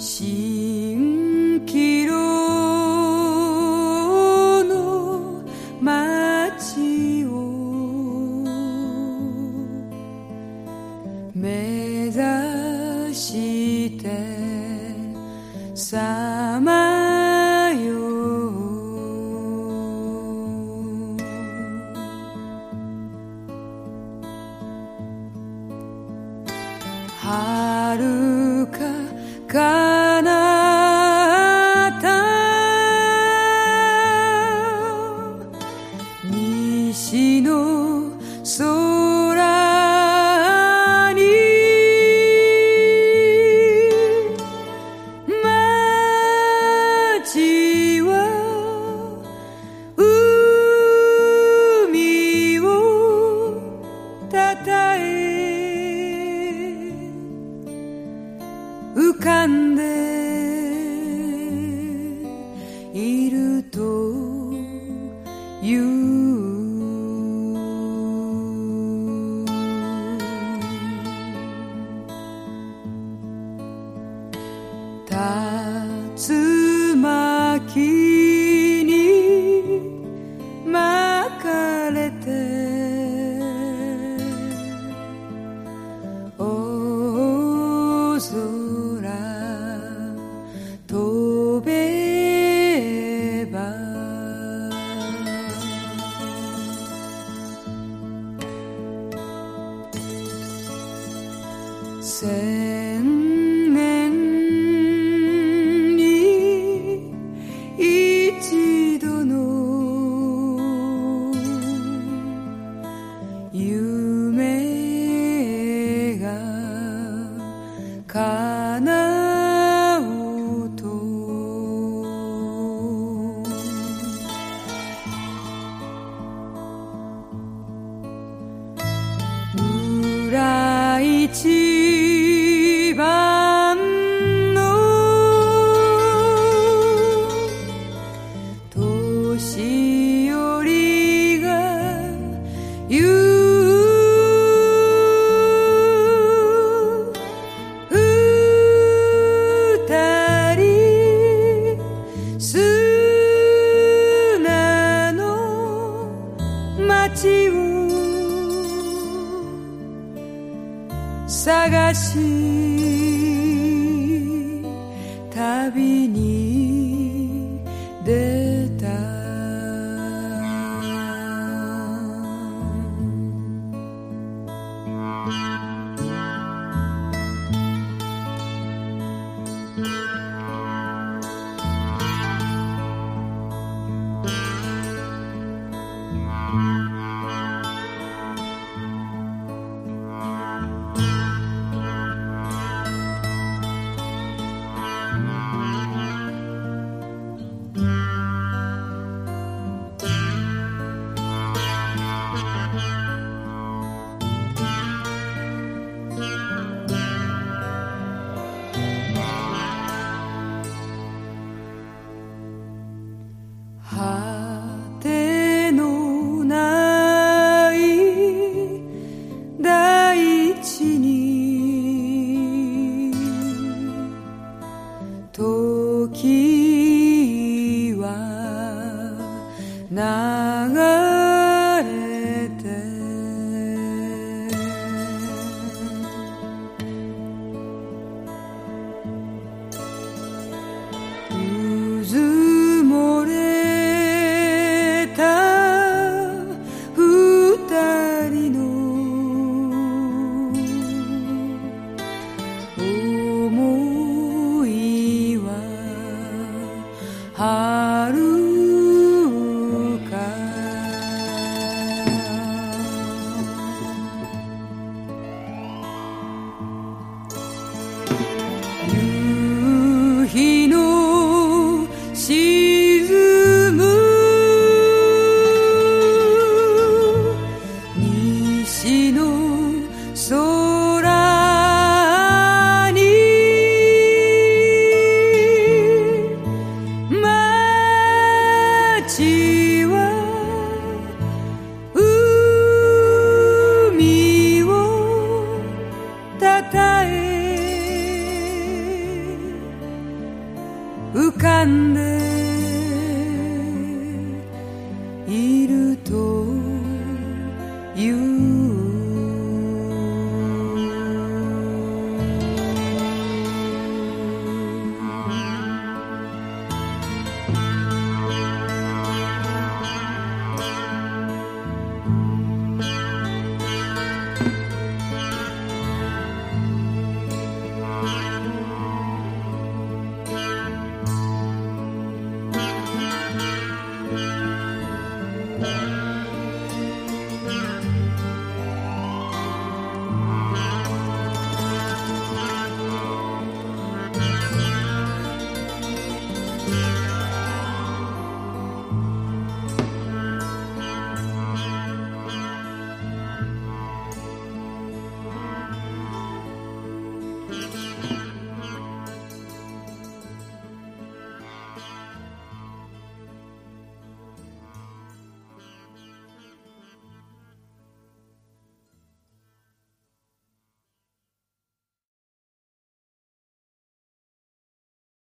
心。目してさまよう。遥か西の空 you. say. 探し旅にいるとう